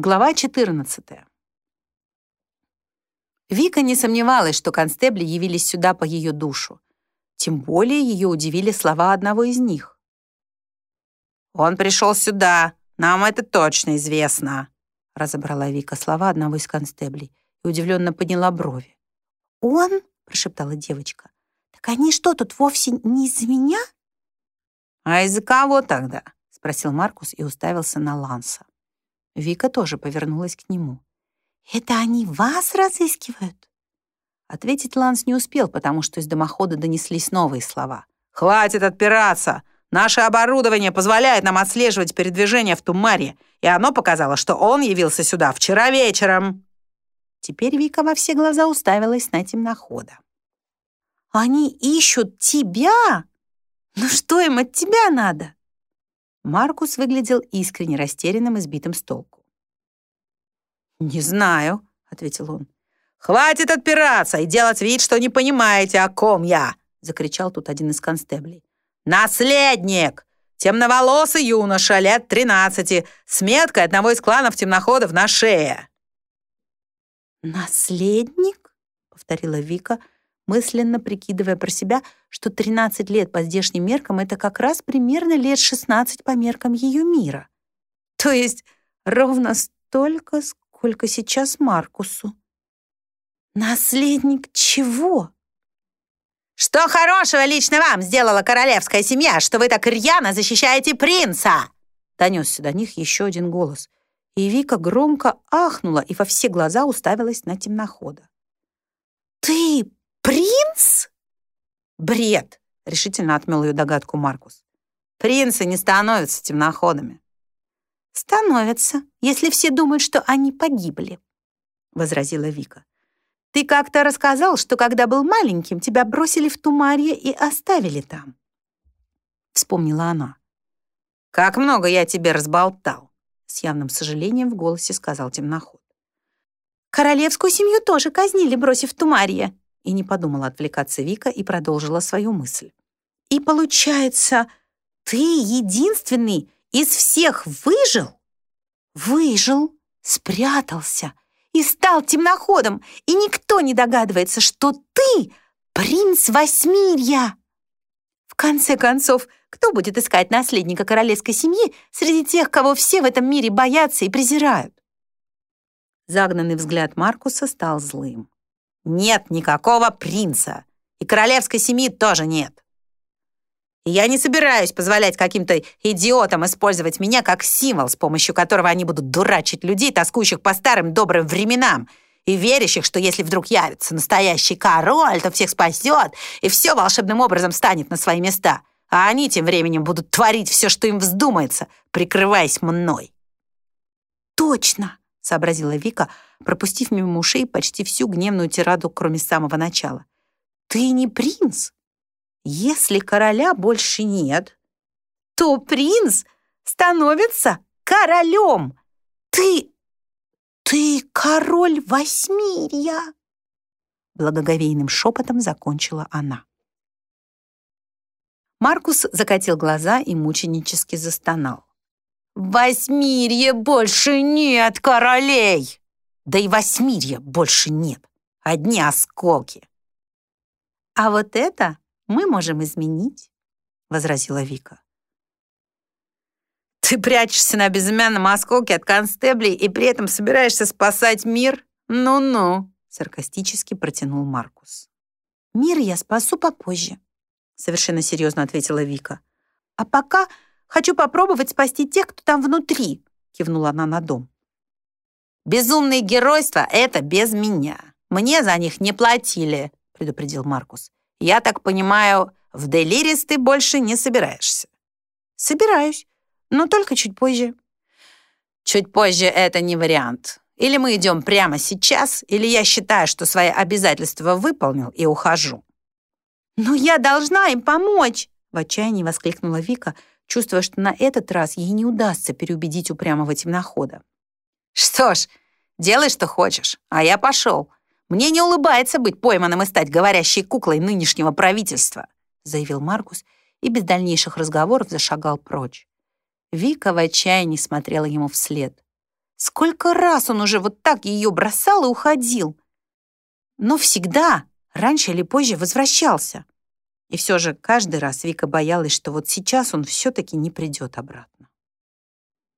Глава 14. Вика не сомневалась, что констебли явились сюда по ее душу. Тем более ее удивили слова одного из них. «Он пришел сюда, нам это точно известно», разобрала Вика слова одного из констеблей и удивленно подняла брови. «Он?» — прошептала девочка. «Так они что, тут вовсе не из-за меня?» «А из-за кого тогда?» — спросил Маркус и уставился на Ланса. Вика тоже повернулась к нему. «Это они вас разыскивают?» Ответить Ланс не успел, потому что из дымохода донеслись новые слова. «Хватит отпираться! Наше оборудование позволяет нам отслеживать передвижение в Тумаре, и оно показало, что он явился сюда вчера вечером». Теперь Вика во все глаза уставилась на темнохода. «Они ищут тебя? Ну что им от тебя надо?» Маркус выглядел искренне растерянным и сбитым с толку. «Не знаю», — ответил он. «Хватит отпираться и делать вид, что не понимаете, о ком я!» — закричал тут один из констеблей. «Наследник! Темноволосый юноша, лет тринадцати, с меткой одного из кланов темноходов на шее!» «Наследник?» — повторила Вика, мысленно прикидывая про себя, что 13 лет по здешним меркам — это как раз примерно лет 16 по меркам ее мира. То есть ровно столько, сколько сейчас Маркусу. Наследник чего? «Что хорошего лично вам сделала королевская семья, что вы так рьяно защищаете принца?» Донесся до них еще один голос. И Вика громко ахнула и во все глаза уставилась на темнохода. «Ты принц?» «Бред!» — решительно отмел ее догадку Маркус. «Принцы не становятся темноходами». «Становятся, если все думают, что они погибли», — возразила Вика. Ты как-то рассказал, что когда был маленьким, тебя бросили в Тумарье и оставили там. Вспомнила она. «Как много я тебе разболтал!» С явным сожалением в голосе сказал темноход. «Королевскую семью тоже казнили, бросив Тумарье!» И не подумала отвлекаться Вика и продолжила свою мысль. «И получается, ты единственный из всех выжил?» «Выжил, спрятался, и стал темноходом, и никто не догадывается, что ты принц Восьмирья. В конце концов, кто будет искать наследника королевской семьи среди тех, кого все в этом мире боятся и презирают? Загнанный взгляд Маркуса стал злым. «Нет никакого принца, и королевской семьи тоже нет. Я не собираюсь позволять каким-то идиотам использовать меня как символ, с помощью которого они будут дурачить людей, тоскующих по старым добрым временам, и верящих, что если вдруг явится настоящий король, то всех спасет, и все волшебным образом станет на свои места. А они тем временем будут творить все, что им вздумается, прикрываясь мной. «Точно!» — сообразила Вика, пропустив мимо ушей почти всю гневную тираду, кроме самого начала. «Ты не принц!» Если короля больше нет, то принц становится королем. Ты... ты король Восьмирья!» Благоговейным шепотом закончила она. Маркус закатил глаза и мученически застонал. «Восьмирье больше нет королей! Да и Восьмирья больше нет. Одни осколки!» «А вот это мы можем изменить», — возразила Вика. «Ты прячешься на безымянном осколке от констеблей и при этом собираешься спасать мир? Ну-ну», — саркастически протянул Маркус. «Мир я спасу попозже», — совершенно серьезно ответила Вика. «А пока хочу попробовать спасти тех, кто там внутри», — кивнула она на дом. «Безумные геройства — это без меня. Мне за них не платили», — предупредил Маркус. Я так понимаю, в Делирис ты больше не собираешься?» «Собираюсь, но только чуть позже». «Чуть позже это не вариант. Или мы идем прямо сейчас, или я считаю, что свои обязательства выполнил и ухожу». «Но я должна им помочь!» В отчаянии воскликнула Вика, чувствуя, что на этот раз ей не удастся переубедить упрямого темнохода. «Что ж, делай, что хочешь, а я пошел. Мне не улыбается быть пойманным и стать говорящей куклой нынешнего правительства», заявил Маркус и без дальнейших разговоров зашагал прочь. Вика в отчаянии смотрела ему вслед. Сколько раз он уже вот так ее бросал и уходил. Но всегда, раньше или позже, возвращался. И все же каждый раз Вика боялась, что вот сейчас он все-таки не придет обратно.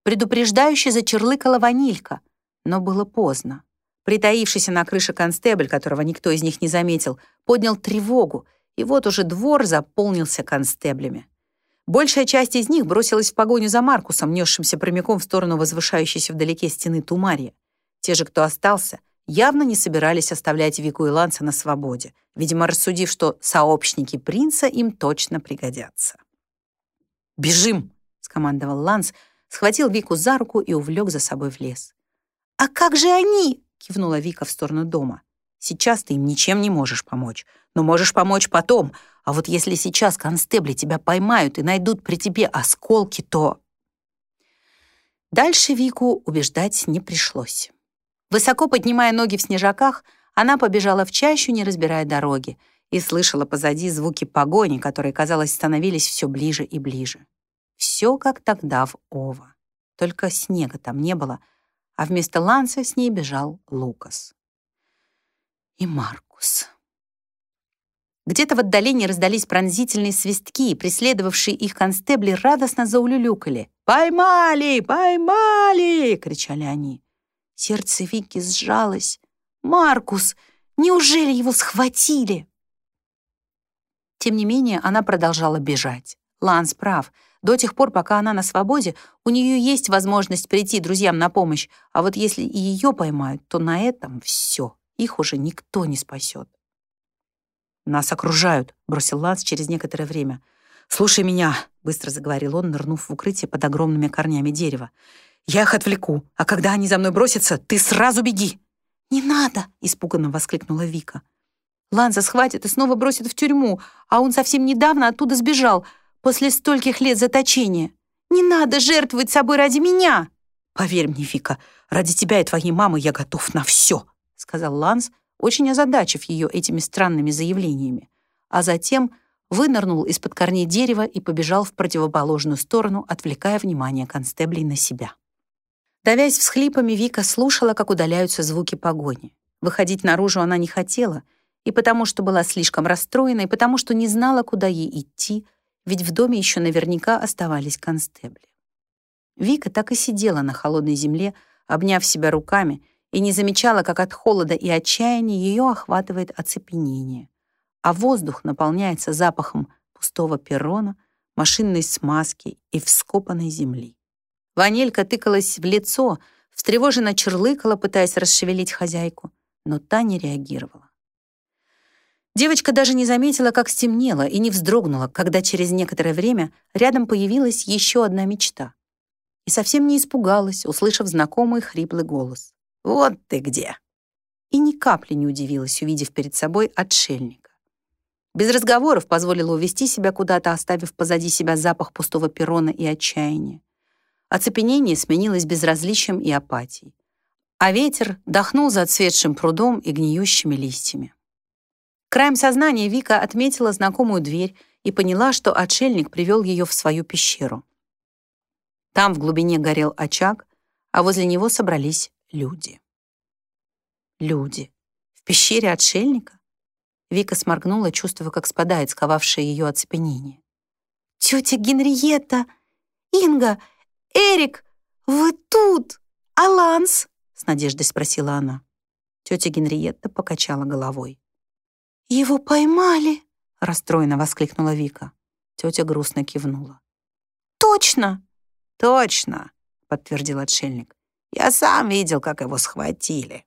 Предупреждающе зачерлыкала ванилька, но было поздно. Притаившийся на крыше констебль, которого никто из них не заметил, поднял тревогу, и вот уже двор заполнился констеблями. Большая часть из них бросилась в погоню за Маркусом, несшимся прямиком в сторону возвышающейся вдалеке стены Тумария. Те же, кто остался, явно не собирались оставлять Вику и Ланса на свободе, видимо, рассудив, что сообщники принца им точно пригодятся. «Бежим!» — скомандовал Ланс, схватил Вику за руку и увлек за собой в лес. «А как же они?» — кивнула Вика в сторону дома. «Сейчас ты им ничем не можешь помочь, но можешь помочь потом, а вот если сейчас констебли тебя поймают и найдут при тебе осколки, то...» Дальше Вику убеждать не пришлось. Высоко поднимая ноги в снежаках, она побежала в чащу, не разбирая дороги, и слышала позади звуки погони, которые, казалось, становились все ближе и ближе. Все как тогда в Ова. Только снега там не было, а вместо Ланса с ней бежал Лукас. И Маркус. Где-то в отдалении раздались пронзительные свистки, и преследовавшие их констебли радостно заулюлюкали. «Поймали! Поймали!» — кричали они. Сердце Вики сжалось. «Маркус! Неужели его схватили?» Тем не менее, она продолжала бежать. Ланс прав. До тех пор, пока она на свободе, у нее есть возможность прийти друзьям на помощь, а вот если и ее поймают, то на этом все. Их уже никто не спасет. «Нас окружают», — бросил Ланс через некоторое время. «Слушай меня», — быстро заговорил он, нырнув в укрытие под огромными корнями дерева. «Я их отвлеку, а когда они за мной бросятся, ты сразу беги!» «Не надо!» — испуганно воскликнула Вика. «Ланса схватит и снова бросит в тюрьму, а он совсем недавно оттуда сбежал, после стольких лет заточения. Не надо жертвовать собой ради меня!» «Поверь мне, Вика, ради тебя и твоей мамы я готов на все!» — сказал Ланс, очень озадачив ее этими странными заявлениями, а затем вынырнул из-под корней дерева и побежал в противоположную сторону, отвлекая внимание констеблей на себя. Давясь всхлипами, Вика слушала, как удаляются звуки погони. Выходить наружу она не хотела, и потому что была слишком расстроена, и потому что не знала, куда ей идти, ведь в доме еще наверняка оставались констебли. Вика так и сидела на холодной земле, обняв себя руками и не замечала, как от холода и отчаяния ее охватывает оцепенение, а воздух наполняется запахом пустого перрона, машинной смазки и вскопанной земли. Ванелька тыкалась в лицо, встревоженно черлыкала, пытаясь расшевелить хозяйку, но та не реагировала. Девочка даже не заметила, как стемнело, и не вздрогнула, когда через некоторое время рядом появилась еще одна мечта. И совсем не испугалась, услышав знакомый хриплый голос. Вот ты где!» И ни капли не удивилась, увидев перед собой отшельника. Без разговоров позволила увести себя куда-то, оставив позади себя запах пустого перрона и отчаяния. Оцепенение сменилось безразличием и апатией. А ветер дохнул за отцветшим прудом и гниющими листьями. Краем сознания Вика отметила знакомую дверь и поняла, что отшельник привел ее в свою пещеру. Там в глубине горел очаг, а возле него собрались люди. Люди. В пещере отшельника? Вика сморгнула, чувствуя, как спадает сковавшее ее оцепенение. «Тетя Генриетта! Инга! Эрик! Вы тут! Аланс?» с надеждой спросила она. Тетя Генриетта покачала головой. «Его поймали!» расстроенно воскликнула Вика. Тетя грустно кивнула. «Точно!» «Точно!» подтвердил отшельник. Я сам видел, как его схватили».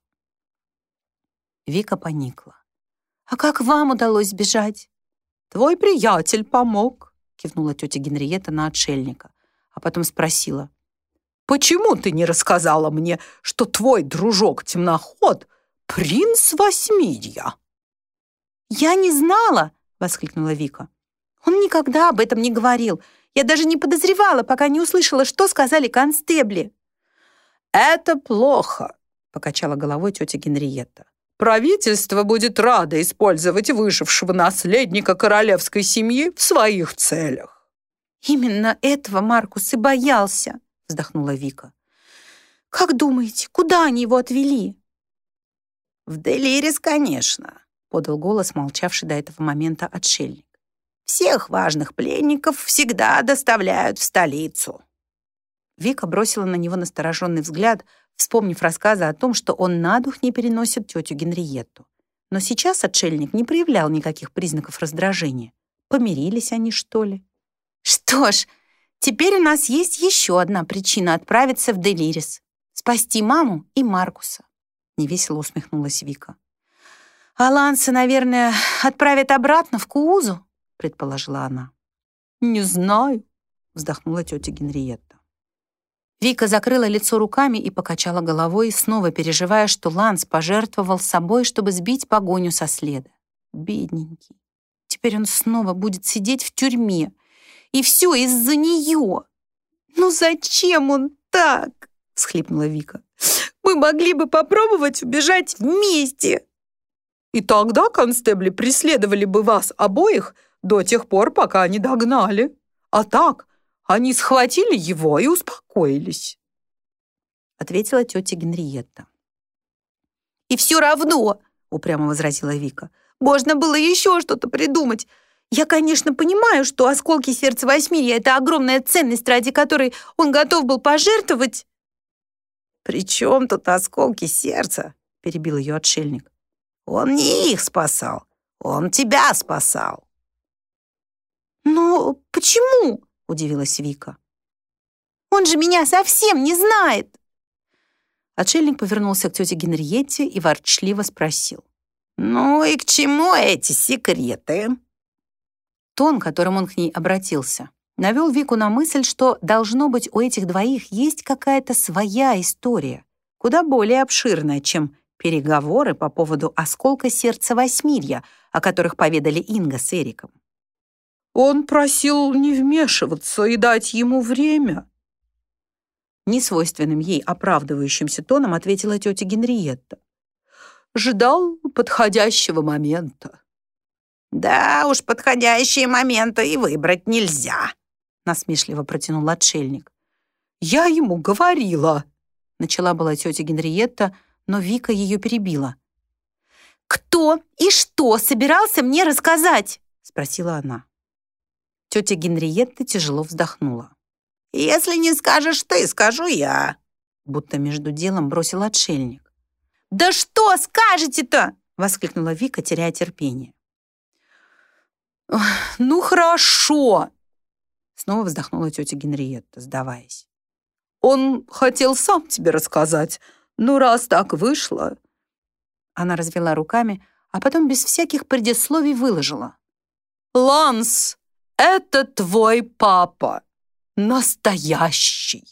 Вика поникла. «А как вам удалось сбежать?» «Твой приятель помог», — кивнула тетя Генриетта на отшельника, а потом спросила. «Почему ты не рассказала мне, что твой дружок-темноход — принц Восьмидья?» «Я не знала!» — воскликнула Вика. «Он никогда об этом не говорил. Я даже не подозревала, пока не услышала, что сказали констебли». «Это плохо», — покачала головой тетя Генриетта. «Правительство будет радо использовать выжившего наследника королевской семьи в своих целях». «Именно этого Маркус и боялся», — вздохнула Вика. Как думаете, куда они его отвели?» «В Делирис, конечно», — подал голос молчавший до этого момента отшельник. «Всех важных пленников всегда доставляют в столицу». Вика бросила на него настороженный взгляд, вспомнив рассказы о том, что он на дух не переносит тетю Генриетту. Но сейчас отшельник не проявлял никаких признаков раздражения. Помирились они, что ли? «Что ж, теперь у нас есть еще одна причина отправиться в Делирис. Спасти маму и Маркуса», — невесело усмехнулась Вика. «Аланса, наверное, отправят обратно в Куузу?» — предположила она. «Не знаю», — вздохнула тетя Генриетта. Вика закрыла лицо руками и покачала головой, снова переживая, что Ланс пожертвовал собой, чтобы сбить погоню со следа. Бедненький. Теперь он снова будет сидеть в тюрьме. И все из-за нее. «Ну зачем он так?» — схлипнула Вика. «Мы могли бы попробовать убежать вместе!» «И тогда констебли преследовали бы вас обоих до тех пор, пока не догнали. А так они схватили его и успокоились», — ответила тетя Генриетта. «И все равно», — упрямо возразила Вика, «можно было еще что-то придумать. Я, конечно, понимаю, что осколки сердца Восьмирья — это огромная ценность, ради которой он готов был пожертвовать». «При чем тут осколки сердца?» — перебил ее отшельник. «Он не их спасал, он тебя спасал». «Но почему?» — удивилась Вика. «Он же меня совсем не знает!» Отшельник повернулся к тете Генриетте и ворчливо спросил. «Ну и к чему эти секреты?» Тон, которым он к ней обратился, навел Вику на мысль, что, должно быть, у этих двоих есть какая-то своя история, куда более обширная, чем переговоры по поводу осколка сердца Восьмирья, о которых поведали Инга с Эриком. Он просил не вмешиваться и дать ему время. Несвойственным ей оправдывающимся тоном ответила тетя Генриетта. Ждал подходящего момента. «Да уж, подходящие моменты и выбрать нельзя», насмешливо протянул отшельник. «Я ему говорила», начала была тетя Генриетта, но Вика ее перебила. «Кто и что собирался мне рассказать?» спросила она. Тетя Генриетта тяжело вздохнула. «Если не скажешь ты, скажу я», будто между делом бросил отшельник. «Да что скажете-то?» воскликнула Вика, теряя терпение. «Ну, хорошо!» Снова вздохнула тетя Генриетта, сдаваясь. «Он хотел сам тебе рассказать, но раз так вышло...» Она развела руками, а потом без всяких предисловий выложила. «Ланс, это твой папа. Настоящий.